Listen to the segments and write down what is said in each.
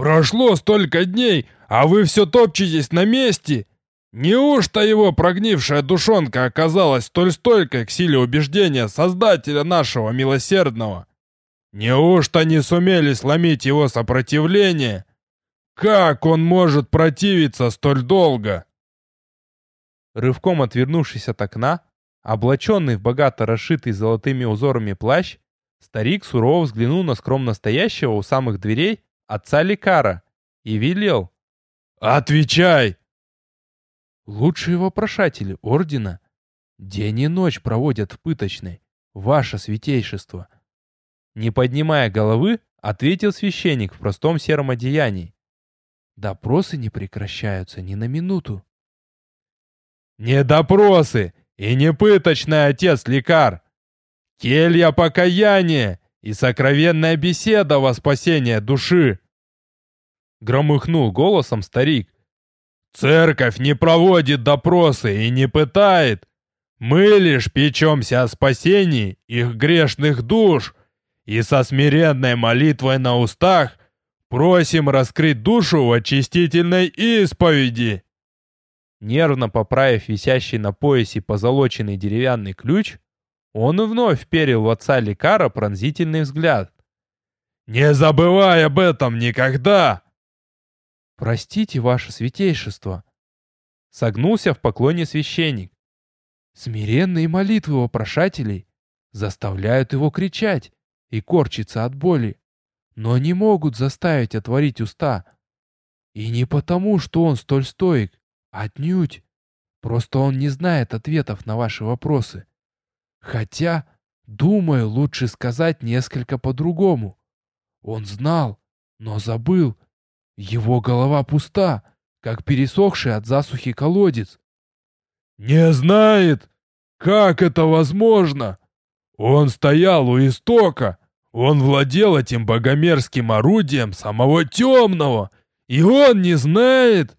Прошло столько дней, а вы все топчетесь на месте? Неужто его прогнившая душонка оказалась столь стойкой к силе убеждения Создателя нашего милосердного? Неужто не сумели сломить его сопротивление? Как он может противиться столь долго? Рывком отвернувшись от окна, облаченный в богато расшитый золотыми узорами плащ, старик сурово взглянул на скромно стоящего у самых дверей отца Лекара и велел. «Отвечай!» Лучшие вопрошатели ордена день и ночь проводят в пыточной, ваше святейшество. Не поднимая головы, ответил священник в простом сером одеянии. Допросы не прекращаются ни на минуту. «Не допросы и не пыточный отец-лекар! Келья покаяния и сокровенная беседа во спасение души!» Громыхнул голосом старик. «Церковь не проводит допросы и не пытает. Мы лишь печемся о спасении их грешных душ и со смиренной молитвой на устах просим раскрыть душу в очистительной исповеди!» Нервно поправив висящий на поясе позолоченный деревянный ключ, он вновь вперил в отца Лекара пронзительный взгляд. «Не забывай об этом никогда!» «Простите, ваше святейшество!» Согнулся в поклоне священник. Смиренные молитвы вопрошателей заставляют его кричать и корчиться от боли, но не могут заставить отворить уста. И не потому, что он столь стоек, отнюдь. Просто он не знает ответов на ваши вопросы. Хотя, думаю, лучше сказать несколько по-другому. Он знал, но забыл. Его голова пуста, как пересохший от засухи колодец. «Не знает? Как это возможно? Он стоял у истока. Он владел этим богомерзким орудием самого темного. И он не знает?»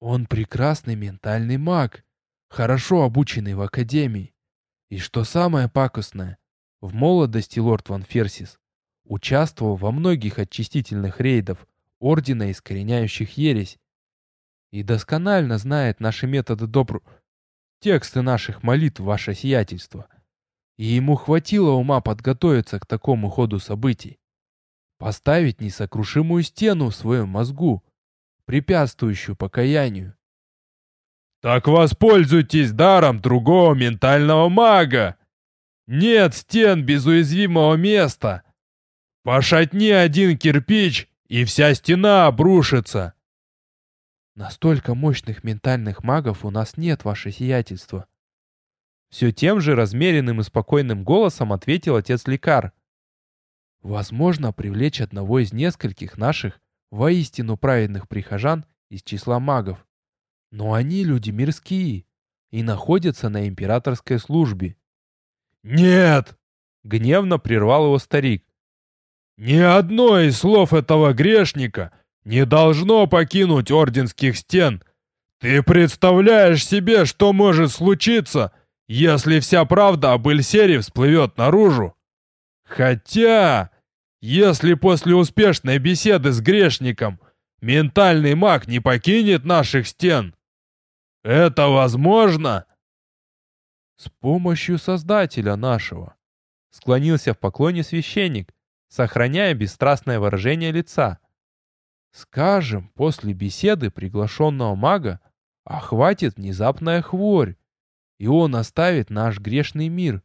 Он прекрасный ментальный маг, хорошо обученный в академии. И что самое пакостное, в молодости лорд Ван Ферсис участвовал во многих очистительных рейдов Ордена Искореняющих Ересь и досконально знает наши методы добру... тексты наших молитв, ваше сиятельство. И ему хватило ума подготовиться к такому ходу событий. Поставить несокрушимую стену в своем мозгу, препятствующую покаянию. «Так воспользуйтесь даром другого ментального мага! Нет стен без уязвимого места! Пошатни один кирпич, и вся стена обрушится!» «Настолько мощных ментальных магов у нас нет, ваше сиятельство!» Все тем же размеренным и спокойным голосом ответил отец Лекар. «Возможно, привлечь одного из нескольких наших воистину праведных прихожан из числа магов. Но они люди мирские и находятся на императорской службе. «Нет!» — гневно прервал его старик. «Ни одно из слов этого грешника не должно покинуть орденских стен. Ты представляешь себе, что может случиться, если вся правда об Эльсере всплывет наружу? Хотя, если после успешной беседы с грешником ментальный маг не покинет наших стен, это возможно? С помощью Создателя нашего. Склонился в поклоне священник, сохраняя бесстрастное выражение лица. Скажем, после беседы приглашенного мага охватит внезапная хворь, и он оставит наш грешный мир.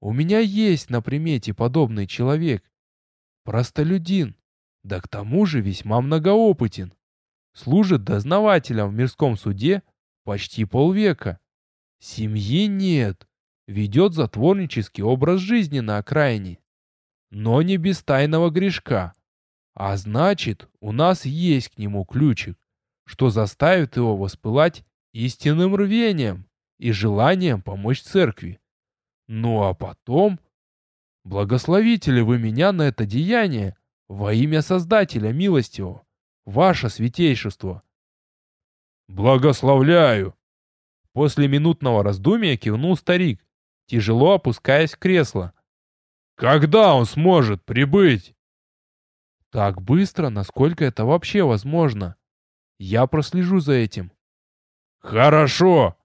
У меня есть на примете подобный человек, Простолюдин, да к тому же весьма многоопытен. Служит дознавателем в мирском суде почти полвека. Семьи нет, ведет затворнический образ жизни на окраине. Но не без тайного грешка. А значит, у нас есть к нему ключик, что заставит его воспылать истинным рвением и желанием помочь церкви. Ну а потом Благословите ли вы меня на это деяние во имя Создателя милостивого, ваше святейшество? Благословляю! После минутного раздумия кивнул старик, тяжело опускаясь в кресло. Когда он сможет прибыть? Так быстро, насколько это вообще возможно. Я прослежу за этим. Хорошо.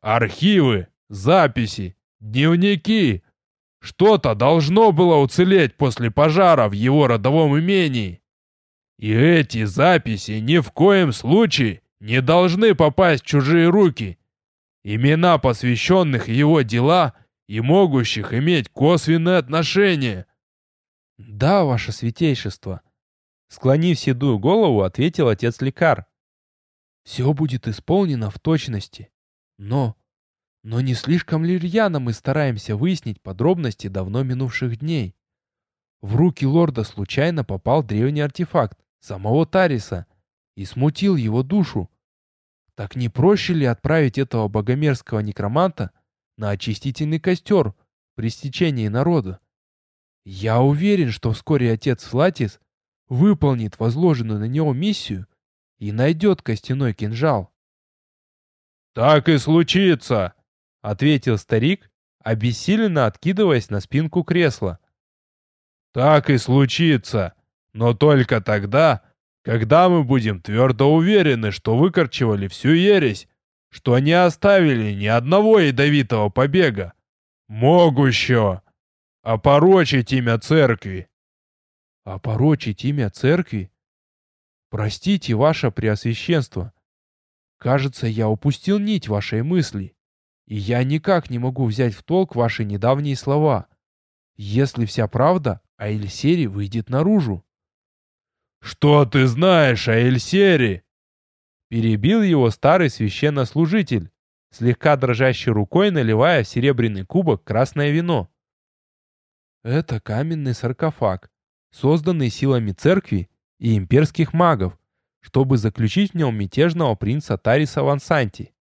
Архивы, записи, дневники. Что-то должно было уцелеть после пожара в его родовом имении. И эти записи ни в коем случае не должны попасть в чужие руки. Имена посвященных его дела и могущих иметь косвенное отношение. Да, ваше святейшество. Склонив седую голову, ответил отец Лекар. Все будет исполнено в точности. Но... Но не слишком ли рьяно мы стараемся выяснить подробности давно минувших дней? В руки лорда случайно попал древний артефакт самого Тариса и смутил его душу. Так не проще ли отправить этого богомерзкого некроманта на очистительный костер при стечении народа? Я уверен, что вскоре отец Флатис выполнит возложенную на него миссию и найдет костяной кинжал. «Так и случится!» — ответил старик, обессиленно откидываясь на спинку кресла. «Так и случится, но только тогда, когда мы будем твердо уверены, что выкорчевали всю ересь, что не оставили ни одного ядовитого побега, могущего опорочить имя церкви». «Опорочить имя церкви?» Простите, ваше преосвященство. Кажется, я упустил нить вашей мысли, и я никак не могу взять в толк ваши недавние слова. Если вся правда о Эльсере выйдет наружу. «Что ты знаешь о Эльсере?» Перебил его старый священнослужитель, слегка дрожащей рукой наливая в серебряный кубок красное вино. Это каменный саркофаг, созданный силами церкви и имперских магов, чтобы заключить в нем мятежного принца Тариса Вансанти.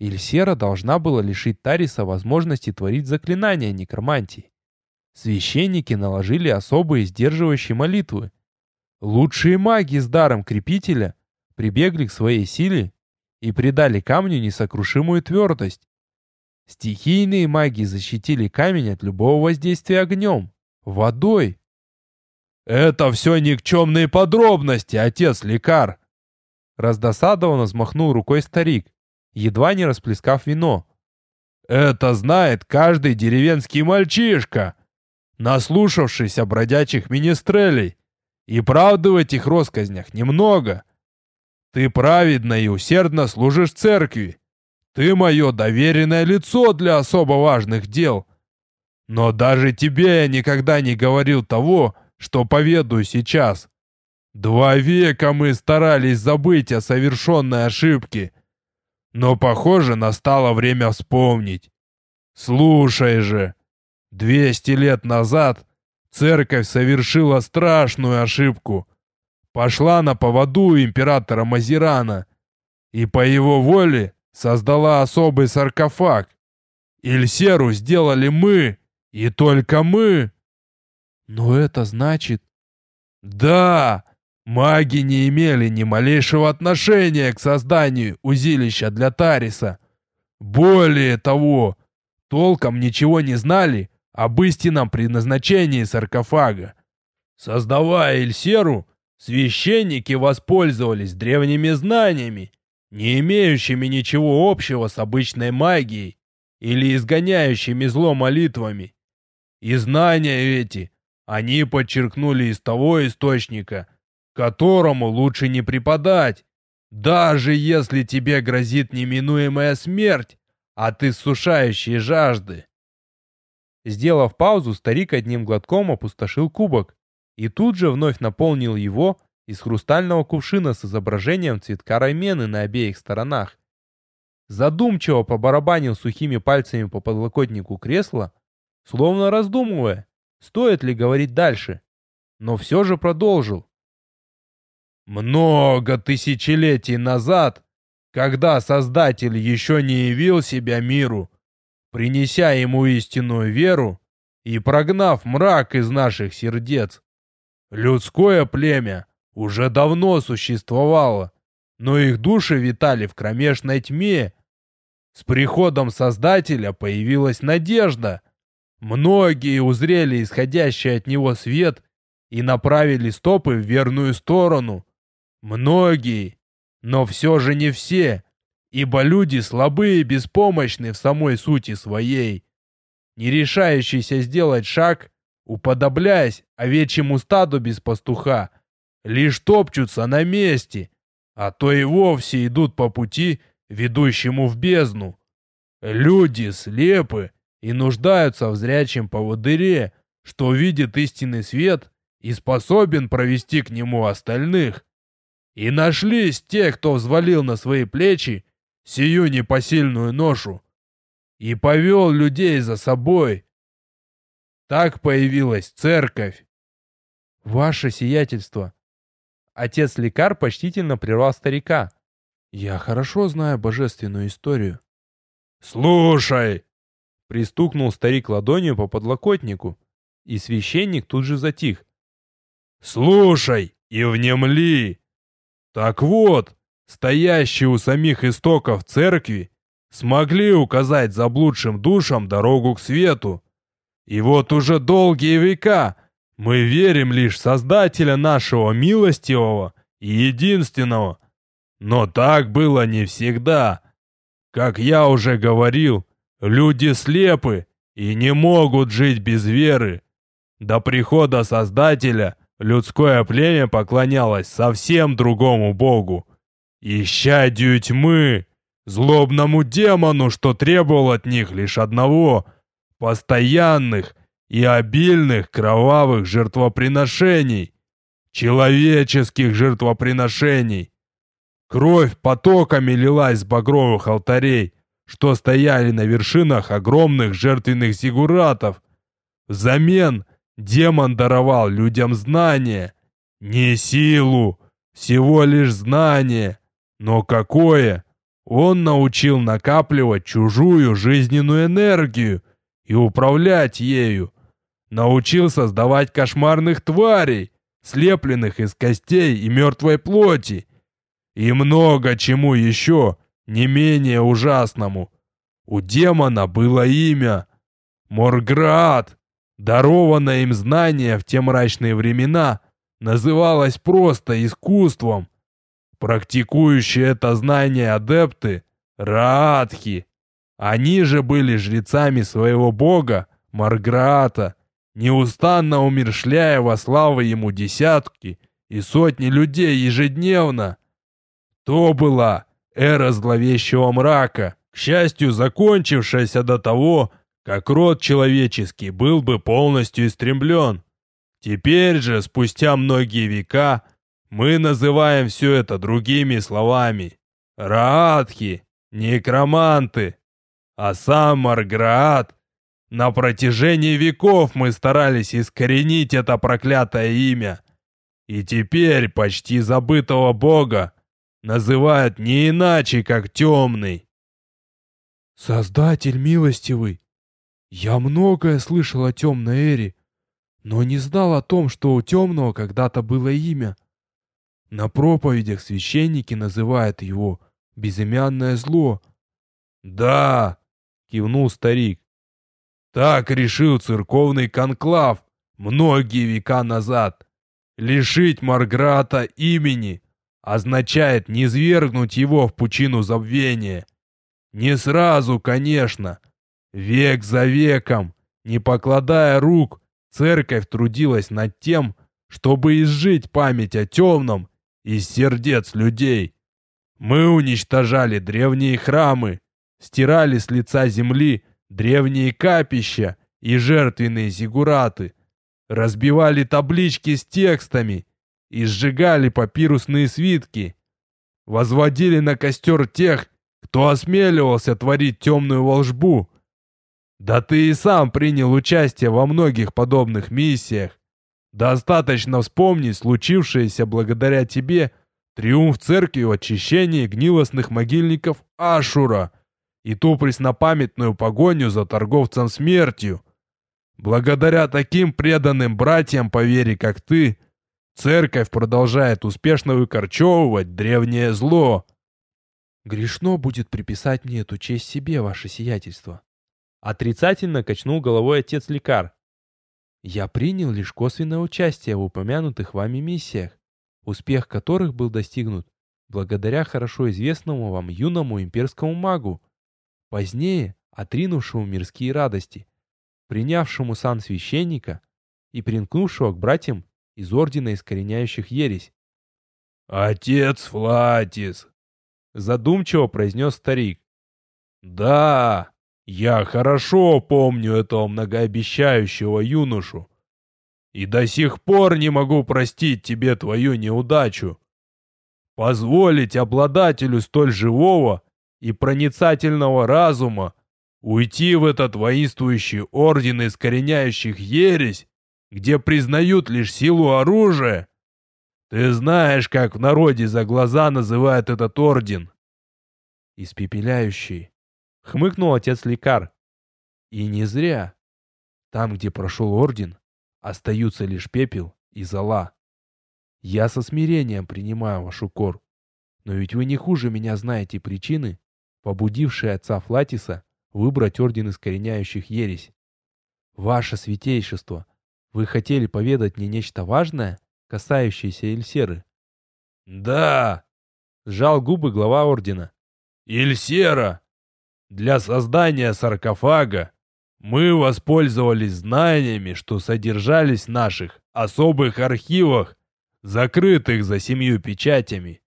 Ильсера должна была лишить Тариса возможности творить заклинания некромантии. Священники наложили особые сдерживающие молитвы. Лучшие маги с даром крепителя прибегли к своей силе и придали камню несокрушимую твердость. Стихийные маги защитили камень от любого воздействия огнем, водой, «Это все никчемные подробности, отец лекар!» Раздосадованно взмахнул рукой старик, едва не расплескав вино. «Это знает каждый деревенский мальчишка, наслушавшийся бродячих министрелей. И правды в этих россказнях немного. Ты праведно и усердно служишь церкви. Ты мое доверенное лицо для особо важных дел. Но даже тебе я никогда не говорил того, что поведаю сейчас. Два века мы старались забыть о совершенной ошибке. Но, похоже, настало время вспомнить. Слушай же, двести лет назад церковь совершила страшную ошибку. Пошла на поводу императора Мазирана и по его воле создала особый саркофаг. Ильсеру сделали мы, и только мы. Но это значит... Да! Маги не имели ни малейшего отношения к созданию узилища для Тариса. Более того, толком ничего не знали об истинном предназначении саркофага. Создавая Эльсеру, священники воспользовались древними знаниями, не имеющими ничего общего с обычной магией или изгоняющими зло молитвами. И знания эти они подчеркнули из того источника, которому лучше не преподать, даже если тебе грозит неминуемая смерть от иссушающей жажды. Сделав паузу, старик одним глотком опустошил кубок и тут же вновь наполнил его из хрустального кувшина с изображением цветка раймены на обеих сторонах. Задумчиво побарабанил сухими пальцами по подлокотнику кресла, словно раздумывая, стоит ли говорить дальше, но все же продолжил. Много тысячелетий назад, когда Создатель еще не явил себя миру, принеся ему истинную веру и прогнав мрак из наших сердец, людское племя уже давно существовало, но их души витали в кромешной тьме. С приходом Создателя появилась надежда — Многие узрели исходящий от него свет и направили стопы в верную сторону. Многие, но все же не все, ибо люди слабые и беспомощны в самой сути своей, не решающиеся сделать шаг, уподобляясь овечьему стаду без пастуха, лишь топчутся на месте, а то и вовсе идут по пути, ведущему в бездну. Люди слепы и нуждаются в зрячем поводыре, что видит истинный свет и способен провести к нему остальных. И нашлись те, кто взвалил на свои плечи сию непосильную ношу и повел людей за собой. Так появилась церковь. Ваше сиятельство. Отец-лекар почтительно прервал старика. Я хорошо знаю божественную историю. Слушай! Пристукнул старик ладонью по подлокотнику, и священник тут же затих. Слушай и внемли! Так вот, стоящие у самих истоков церкви смогли указать заблудшим душам дорогу к свету. И вот уже долгие века мы верим лишь Создателя нашего милостивого и единственного. Но так было не всегда. Как я уже говорил, люди слепы и не могут жить без веры. До прихода Создателя людское племя поклонялось совсем другому богу. Ищадию тьмы, злобному демону, что требовал от них лишь одного — постоянных и обильных кровавых жертвоприношений, человеческих жертвоприношений. Кровь потоками лилась с багровых алтарей, что стояли на вершинах огромных жертвенных зигуратов. Взамен демон даровал людям знания. Не силу, всего лишь знание. Но какое? Он научил накапливать чужую жизненную энергию и управлять ею. Научил создавать кошмарных тварей, слепленных из костей и мертвой плоти. И много чему еще, не менее ужасному. У демона было имя — Морград. Дарованное им знание в те мрачные времена называлось просто искусством. Практикующие это знание адепты — Раатхи. Они же были жрецами своего бога, Марграата, неустанно умершляя во славу ему десятки и сотни людей ежедневно. То была эра зловещего мрака, к счастью, закончившаяся до того, как род человеческий был бы полностью истреблен. Теперь же, спустя многие века, мы называем все это другими словами. Раатхи, некроманты. А сам Марграат, на протяжении веков мы старались искоренить это проклятое имя. И теперь почти забытого бога называют не иначе, как темный. Создатель милостивый, я многое слышал о темной эре, но не знал о том, что у темного когда-то было имя. На проповедях священники называют его «безымянное зло». «Да!» — кивнул старик. «Так решил церковный конклав многие века назад. Лишить Марграта имени означает низвергнуть его в пучину забвения. Не сразу, конечно. Век за веком, не покладая рук, церковь трудилась над тем, чтобы изжить память о темном из сердец людей. Мы уничтожали древние храмы, стирали с лица земли древние капища и жертвенные зигураты, разбивали таблички с текстами и сжигали папирусные свитки, возводили на костер тех, кто осмеливался творить темную волжбу. Да ты и сам принял участие во многих подобных миссиях. Достаточно вспомнить случившееся благодаря тебе триумф церкви в очищении гнилостных могильников Ашура и ту преснопамятную погоню за торговцем смертью. Благодаря таким преданным братьям по вере, как ты, церковь продолжает успешно выкорчевывать древнее зло. Грешно будет приписать мне эту честь себе, ваше сиятельство. Отрицательно качнул головой отец Лекар. Я принял лишь косвенное участие в упомянутых вами миссиях, успех которых был достигнут благодаря хорошо известному вам юному имперскому магу, позднее отринувшему мирские радости, принявшему сан священника и примкнувшего к братьям из Ордена Искореняющих Ересь. «Отец Флатис!» — задумчиво произнес старик. «Да, я хорошо помню этого многообещающего юношу. И до сих пор не могу простить тебе твою неудачу. Позволить обладателю столь живого и проницательного разума уйти в этот воинствующий орден искореняющих ересь, где признают лишь силу оружия. Ты знаешь, как в народе за глаза называют этот орден? Испепеляющий. Хмыкнул отец Лекар. И не зря. Там, где прошел орден, остаются лишь пепел и зола. Я со смирением принимаю вашу кор. Но ведь вы не хуже меня знаете причины, побудившие отца Флатиса выбрать орден искореняющих ересь. Ваше святейшество, вы хотели поведать мне нечто важное, касающееся Эльсеры? Да, сжал губы глава ордена. Эльсера! Для создания саркофага мы воспользовались знаниями, что содержались в наших особых архивах закрытых за семью печатями.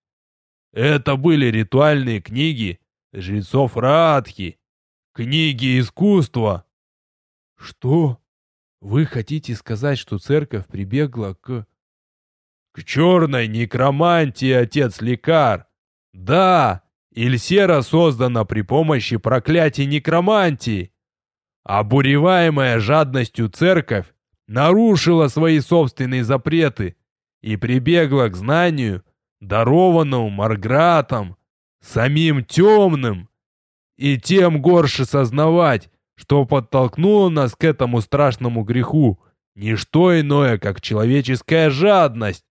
Это были ритуальные книги жрецов Раатхи, книги искусства. Что? Вы хотите сказать, что церковь прибегла к... К черной некромантии, отец Лекар. Да, Ильсера создана при помощи проклятий некромантии. Обуреваемая жадностью церковь нарушила свои собственные запреты и прибегла к знанию, дарованному Маргратом, самим темным. И тем горше сознавать, что подтолкнуло нас к этому страшному греху, не что иное, как человеческая жадность.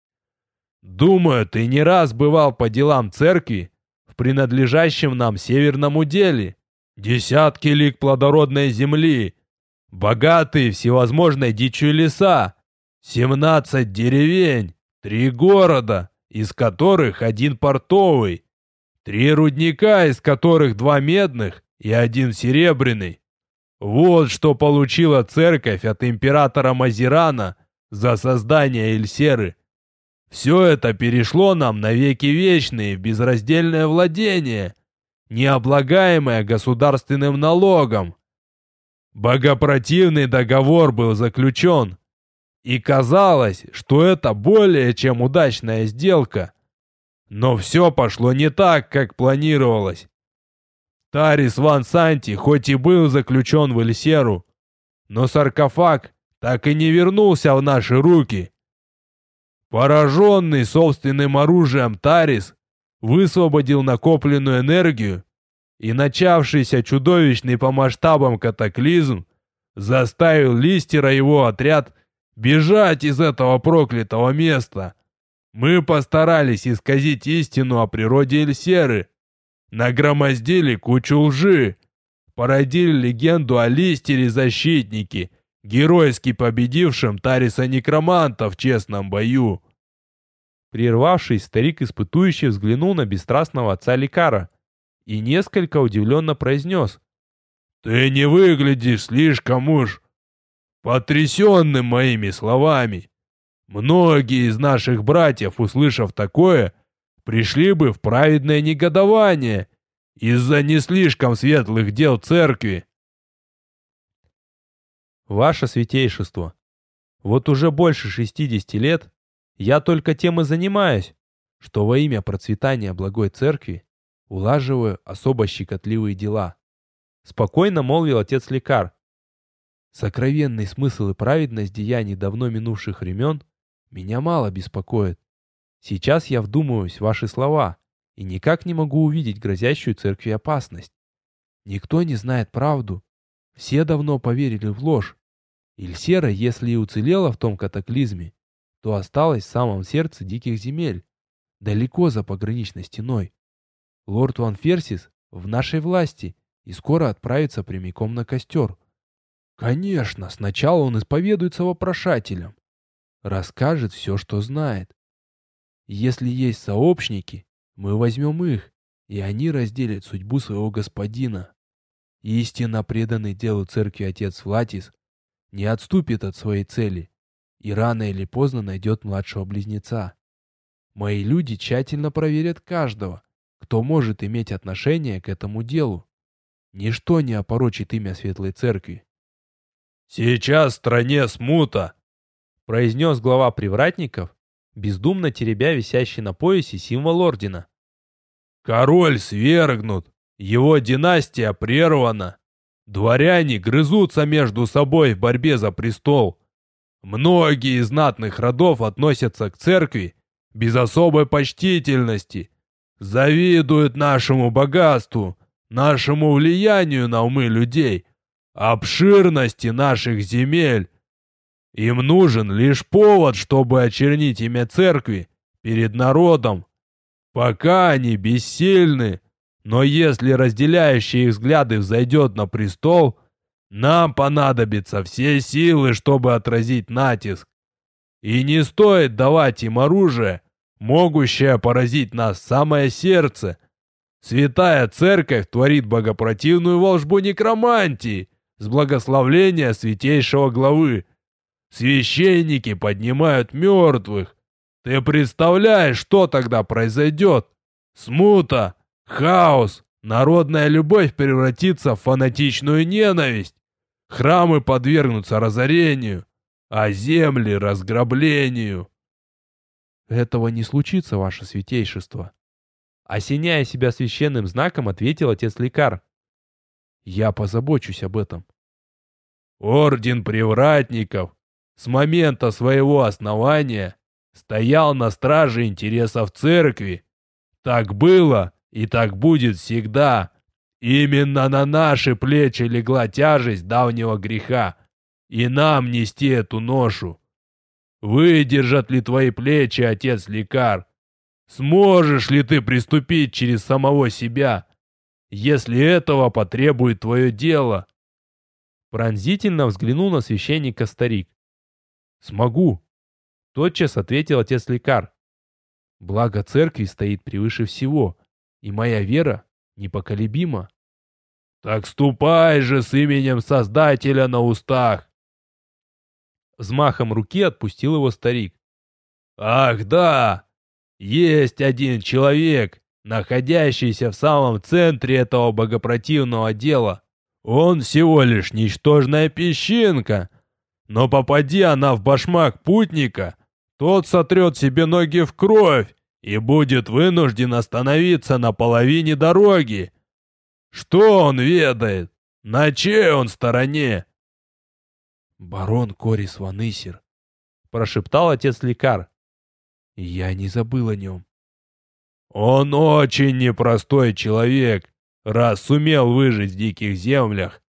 Думаю, ты не раз бывал по делам церкви в принадлежащем нам северном уделе. Десятки лик плодородной земли, богатые всевозможной дичью леса, семнадцать деревень, Три города, из которых один портовый. Три рудника, из которых два медных и один серебряный. Вот что получила церковь от императора Мазирана за создание Эльсеры. Все это перешло нам на веки вечные безраздельное владение, необлагаемое государственным налогом. Богопротивный договор был заключен, и казалось, что это более чем удачная сделка. Но все пошло не так, как планировалось. Тарис Ван Санти хоть и был заключен в Эльсеру, но саркофаг так и не вернулся в наши руки. Пораженный собственным оружием Тарис высвободил накопленную энергию, и начавшийся чудовищный по масштабам катаклизм заставил Листера его отряд Бежать из этого проклятого места! Мы постарались исказить истину о природе Эльсеры. Нагромоздили кучу лжи. Породили легенду о Листере-защитнике, геройски победившем Тариса Некроманта в честном бою. Прервавшись, старик испытующий взглянул на бесстрастного отца Лекара и несколько удивленно произнес. «Ты не выглядишь слишком уж потрясенным моими словами. Многие из наших братьев, услышав такое, пришли бы в праведное негодование из-за не слишком светлых дел церкви. Ваше святейшество, вот уже больше 60 лет я только тем и занимаюсь, что во имя процветания благой церкви улаживаю особо щекотливые дела. Спокойно молвил отец Лекар, Сокровенный смысл и праведность деяний давно минувших времен меня мало беспокоит. Сейчас я вдумываюсь в ваши слова и никак не могу увидеть грозящую церкви опасность. Никто не знает правду. Все давно поверили в ложь. Ильсера, если и уцелела в том катаклизме, то осталась в самом сердце диких земель, далеко за пограничной стеной. Лорд Ван Ферсис в нашей власти и скоро отправится прямиком на костер. Конечно, сначала он исповедуется вопрошателям. Расскажет все, что знает. Если есть сообщники, мы возьмем их, и они разделят судьбу своего господина. Истинно преданный делу церкви отец Флатис не отступит от своей цели и рано или поздно найдет младшего близнеца. Мои люди тщательно проверят каждого, кто может иметь отношение к этому делу. Ничто не опорочит имя Светлой Церкви. «Сейчас в стране смута!» — произнес глава привратников, бездумно теребя висящий на поясе символ ордена. «Король свергнут, его династия прервана, дворяне грызутся между собой в борьбе за престол. Многие из знатных родов относятся к церкви без особой почтительности, завидуют нашему богатству, нашему влиянию на умы людей, обширности наших земель. Им нужен лишь повод, чтобы очернить имя церкви перед народом. Пока они бессильны, но если разделяющие их взгляды взойдет на престол, нам понадобятся все силы, чтобы отразить натиск. И не стоит давать им оружие, могущее поразить нас в самое сердце. Святая Церковь творит богопротивную волшбу некромантии с благословления святейшего главы. Священники поднимают мертвых. Ты представляешь, что тогда произойдет? Смута, хаос, народная любовь превратится в фанатичную ненависть. Храмы подвергнутся разорению, а земли — разграблению. Этого не случится, ваше святейшество. Осеняя себя священным знаком, ответил отец Лекар. Я позабочусь об этом. Орден привратников с момента своего основания стоял на страже интересов церкви. Так было и так будет всегда. Именно на наши плечи легла тяжесть давнего греха, и нам нести эту ношу. Выдержат ли твои плечи, отец Лекар? Сможешь ли ты приступить через самого себя, если этого потребует твое дело?» Пронзительно взглянул на священника старик. «Смогу», — тотчас ответил отец Лекар. «Благо церкви стоит превыше всего, и моя вера непоколебима». «Так ступай же с именем Создателя на устах!» Взмахом руки отпустил его старик. «Ах да! Есть один человек, находящийся в самом центре этого богопротивного дела. Он всего лишь ничтожная песчинка. Но попади она в башмак путника, тот сотрет себе ноги в кровь и будет вынужден остановиться на половине дороги. Что он ведает? На чьей он стороне? «Барон Корис Ванысер», — прошептал отец Лекар. «Я не забыл о нем». «Он очень непростой человек, раз сумел выжить в диких землях.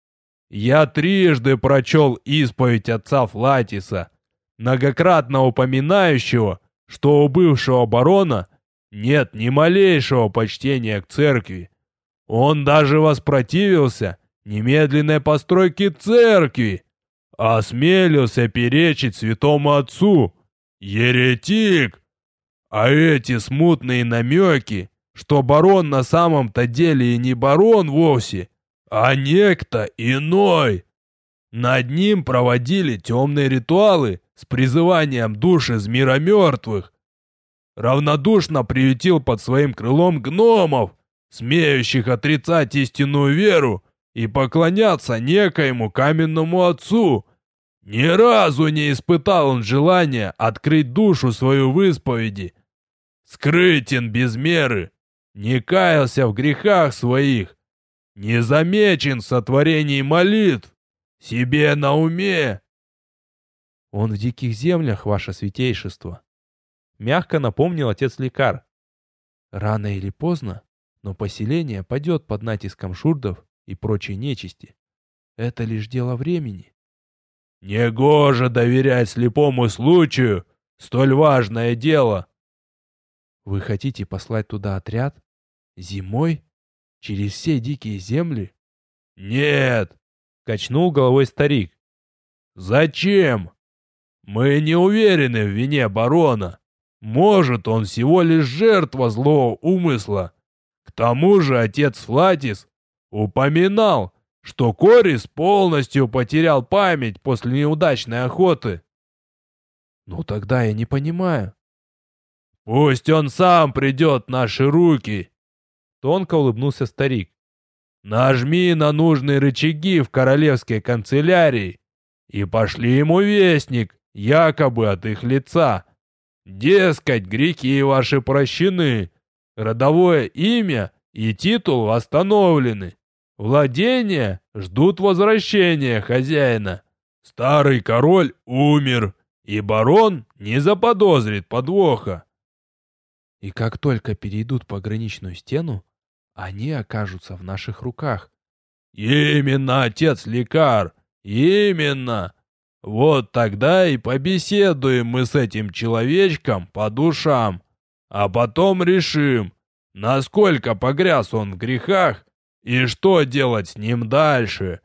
Я трижды прочел исповедь отца Флатиса, многократно упоминающего, что у бывшего барона нет ни малейшего почтения к церкви. Он даже воспротивился немедленной постройке церкви, осмелился перечить святому отцу. Еретик! А эти смутные намеки, что барон на самом-то деле и не барон вовсе, а некто иной. Над ним проводили темные ритуалы с призыванием душ из мира мертвых. Равнодушно приютил под своим крылом гномов, смеющих отрицать истинную веру и поклоняться некоему каменному отцу. Ни разу не испытал он желания открыть душу свою в исповеди. Скрытен без меры, не каялся в грехах своих, не замечен в сотворении молитв, себе на уме. Он в диких землях, ваше святейшество. Мягко напомнил отец Лекар. Рано или поздно, но поселение падет под натиском шурдов и прочей нечисти. Это лишь дело времени. Негоже доверять слепому случаю столь важное дело. Вы хотите послать туда отряд? Зимой? Через все дикие земли? Нет, качнул головой старик. Зачем? Мы не уверены в вине барона. Может, он всего лишь жертва злого умысла. К тому же отец Флатис упоминал, что Корис полностью потерял память после неудачной охоты. Ну тогда я не понимаю. Пусть он сам придет в наши руки. Тонко улыбнулся старик. Нажми на нужные рычаги в королевской канцелярии и пошли ему вестник, якобы от их лица. Дескать, грехи ваши прощены, родовое имя и титул восстановлены. Владения ждут возвращения хозяина. Старый король умер, и барон не заподозрит подвоха. И как только перейдут пограничную стену, они окажутся в наших руках. Именно, отец Лекар, именно. Вот тогда и побеседуем мы с этим человечком по душам, а потом решим, насколько погряз он в грехах и что делать с ним дальше?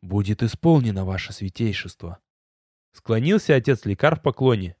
Будет исполнено ваше святейшество. Склонился отец лекар в поклоне.